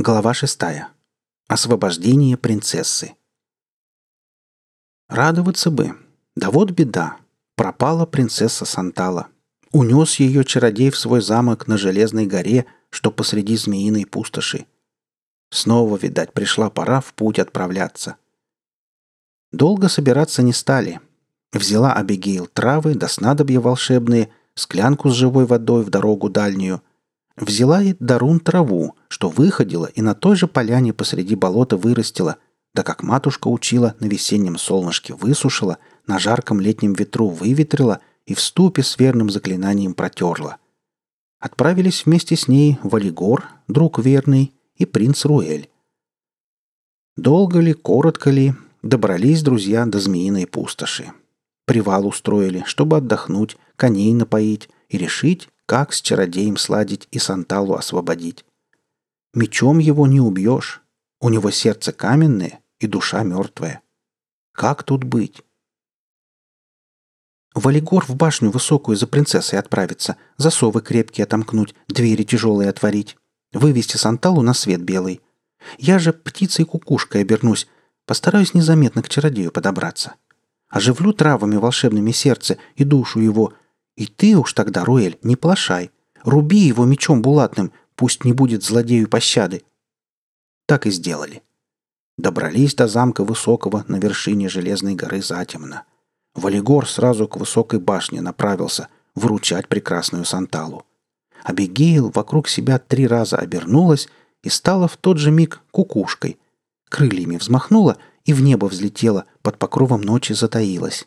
Глава шестая. Освобождение принцессы. Радоваться бы. Да вот беда. Пропала принцесса Сантала. Унес ее чародей в свой замок на Железной горе, что посреди змеиной пустоши. Снова, видать, пришла пора в путь отправляться. Долго собираться не стали. Взяла Абигейл травы да снадобья волшебные, склянку с живой водой в дорогу дальнюю – Взяла и Дарун траву, что выходила и на той же поляне посреди болота вырастила, да как матушка учила, на весеннем солнышке высушила, на жарком летнем ветру выветрила и в ступе с верным заклинанием протерла. Отправились вместе с ней Валигор, друг верный, и принц Руэль. Долго ли, коротко ли, добрались друзья до змеиной пустоши. Привал устроили, чтобы отдохнуть, коней напоить и решить, как с чародеем сладить и Санталу освободить? Мечом его не убьешь. У него сердце каменное и душа мертвая. Как тут быть? Валигор в башню высокую за принцессой отправиться, засовы крепкие отомкнуть, двери тяжелые отворить, вывести Санталу на свет белый. Я же птицей-кукушкой обернусь, постараюсь незаметно к чародею подобраться. Оживлю травами волшебными сердце и душу его — и ты уж тогда, Руэль, не плашай. Руби его мечом булатным, пусть не будет злодею пощады. Так и сделали. Добрались до замка Высокого на вершине Железной горы затемно. Валигор сразу к высокой башне направился вручать прекрасную Санталу. Абигейл вокруг себя три раза обернулась и стала в тот же миг кукушкой. Крыльями взмахнула и в небо взлетела, под покровом ночи затаилась.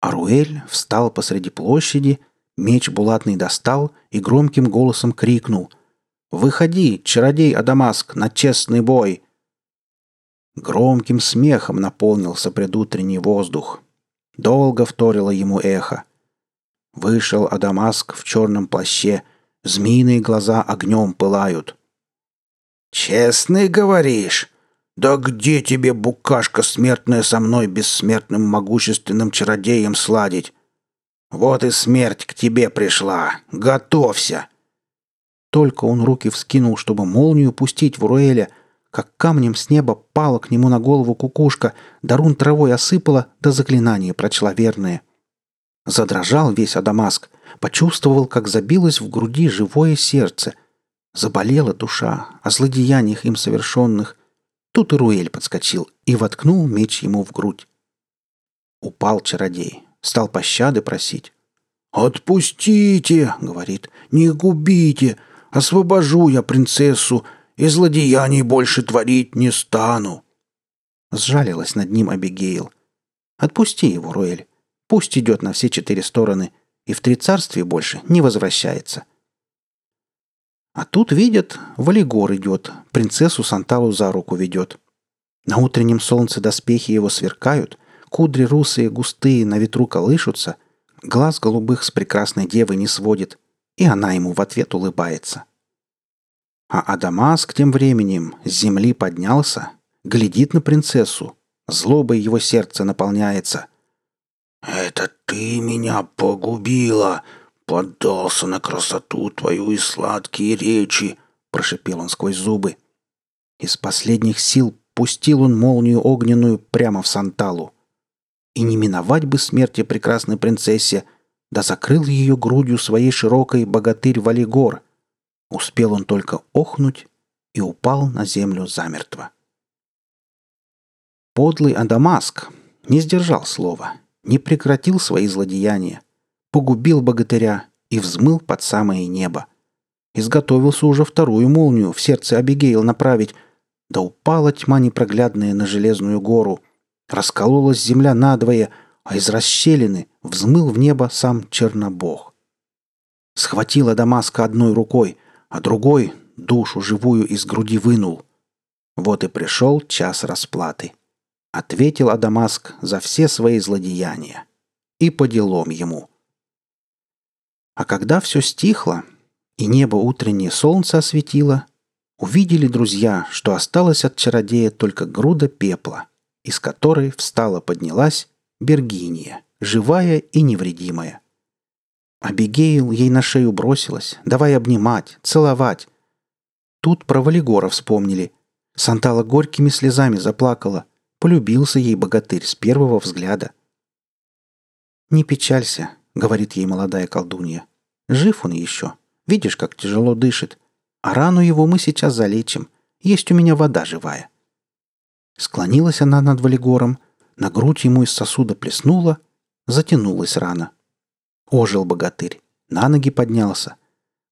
Аруэль встал посреди площади, меч булатный достал и громким голосом крикнул «Выходи, чародей Адамаск, на честный бой!» Громким смехом наполнился предутренний воздух. Долго вторило ему эхо. Вышел Адамаск в черном плаще, змеиные глаза огнем пылают. «Честный, говоришь?» «Да где тебе, букашка смертная, со мной, бессмертным могущественным чародеем, сладить? Вот и смерть к тебе пришла. Готовься!» Только он руки вскинул, чтобы молнию пустить в Руэля, как камнем с неба пала к нему на голову кукушка, дарун травой осыпала, да заклинание прочла верное. Задрожал весь Адамаск, почувствовал, как забилось в груди живое сердце. Заболела душа о злодеяниях им совершенных, Тут и Руэль подскочил и воткнул меч ему в грудь. Упал чародей, стал пощады просить. «Отпустите!» — говорит. «Не губите! Освобожу я принцессу, и злодеяний больше творить не стану!» Сжалилась над ним Абигейл. «Отпусти его, Руэль. Пусть идет на все четыре стороны и в три царствия больше не возвращается. А тут видят, Валигор идет, принцессу Санталу за руку ведет. На утреннем солнце доспехи его сверкают, кудри русые густые на ветру колышутся, глаз голубых с прекрасной девой не сводит, и она ему в ответ улыбается. А Адамаск тем временем с земли поднялся, глядит на принцессу, злобой его сердце наполняется. «Это ты меня погубила!» «Поддался на красоту твою и сладкие речи!» — прошипел он сквозь зубы. Из последних сил пустил он молнию огненную прямо в Санталу. И не миновать бы смерти прекрасной принцессе, да закрыл ее грудью своей широкой богатырь Валигор. Успел он только охнуть и упал на землю замертво. Подлый Адамаск не сдержал слова, не прекратил свои злодеяния — погубил богатыря и взмыл под самое небо. Изготовился уже вторую молнию в сердце Абигейл направить, да упала тьма непроглядная на железную гору. Раскололась земля надвое, а из расщелины взмыл в небо сам Чернобог. Схватила Дамаска одной рукой, а другой душу живую из груди вынул. Вот и пришел час расплаты. Ответил Адамаск за все свои злодеяния. И по делам ему. А когда все стихло, и небо утреннее солнце осветило, увидели друзья, что осталось от чародея только груда пепла, из которой встала-поднялась Бергиния, живая и невредимая. Абигейл ей на шею бросилась, давай обнимать, целовать. Тут про Валигора вспомнили. Сантала горькими слезами заплакала. Полюбился ей богатырь с первого взгляда. «Не печалься», — говорит ей молодая колдунья. «Жив он еще. Видишь, как тяжело дышит. А рану его мы сейчас залечим. Есть у меня вода живая». Склонилась она над Валигором, на грудь ему из сосуда плеснула, затянулась рана. Ожил богатырь, на ноги поднялся.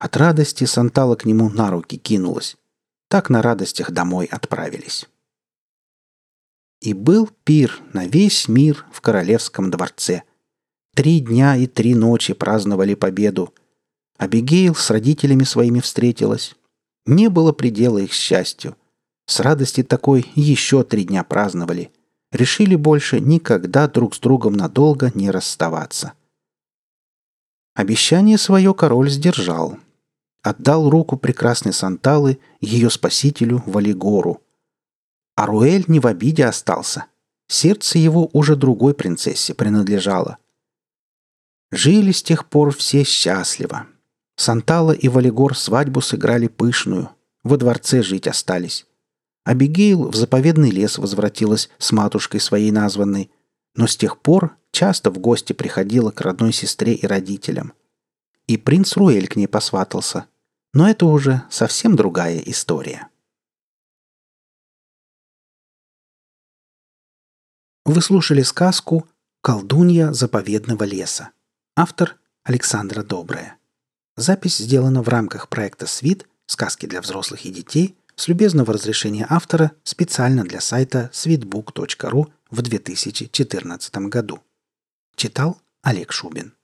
От радости Сантала к нему на руки кинулась. Так на радостях домой отправились. И был пир на весь мир в королевском дворце. Три дня и три ночи праздновали победу. Абигейл с родителями своими встретилась. Не было предела их счастью. С радости такой еще три дня праздновали. Решили больше никогда друг с другом надолго не расставаться. Обещание свое король сдержал. Отдал руку прекрасной Санталы ее спасителю Валигору. Аруэль не в обиде остался. Сердце его уже другой принцессе принадлежало. Жили с тех пор все счастливо. Сантала и Валигор свадьбу сыграли пышную. Во дворце жить остались. Абигейл в заповедный лес возвратилась с матушкой своей названной, но с тех пор часто в гости приходила к родной сестре и родителям. И принц Руэль к ней посватался. Но это уже совсем другая история. Вы слушали сказку «Колдунья заповедного леса». Автор Александра Добрая. Запись сделана в рамках проекта «Свит. Сказки для взрослых и детей» с любезного разрешения автора специально для сайта sweetbook.ru в 2014 году. Читал Олег Шубин.